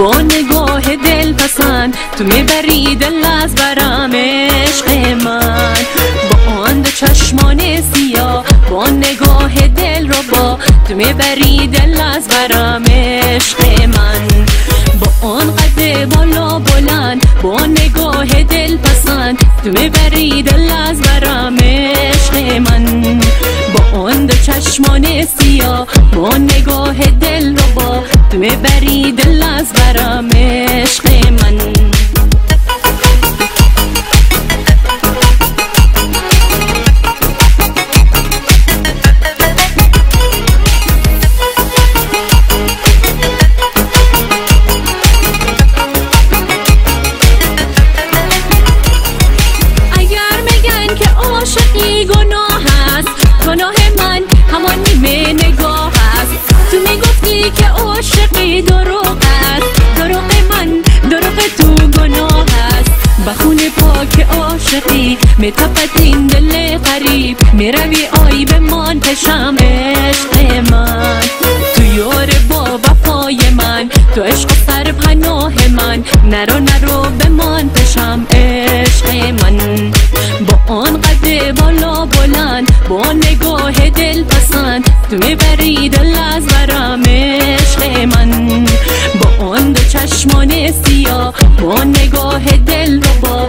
با نگاه دل پسند تو می‌بری دل از برم عشق من. با آن دو چشمان سیاه با نگاه دل رو با تو می‌بری دل از برم عشق من. با آن قد بالا بلند با نگاه دل پسند تو می‌بری دل از برم عشق من. با آن دو چشمان سیاه با نگاه عاشقی. میتپد این دل قریب می‌روی آی به من پشم عشق من. تو یار با وفای من. تو عشق سر پناه من. نرو نرو به من پشم عشق من. با آن قد بالا بلند. با نگاه دل پسند. تو می‌بری دل از برم عشق من. با آن دو چشمان سیاه. با نگاه دل رو با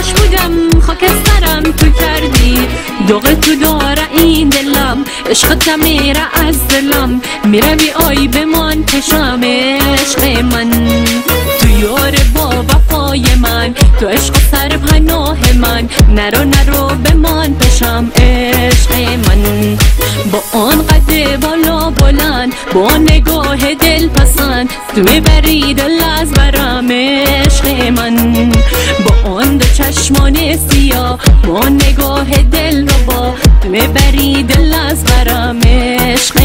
آتش بودم خاکسترم تو کردی. دوغ تو داره این دلم عشقت میره از دلم. می‌روی آی به من پشم عشق من. تو یار با وفای من تو عشق سر پناه من. نرو نرو به من پشم عشق من. با آن قد بالا من با نگاه دل پسند. تو می‌برید از برام عشق من. با اون دو چشمان سیاه با نگاه دل رو با. تو می‌برید از برام عشق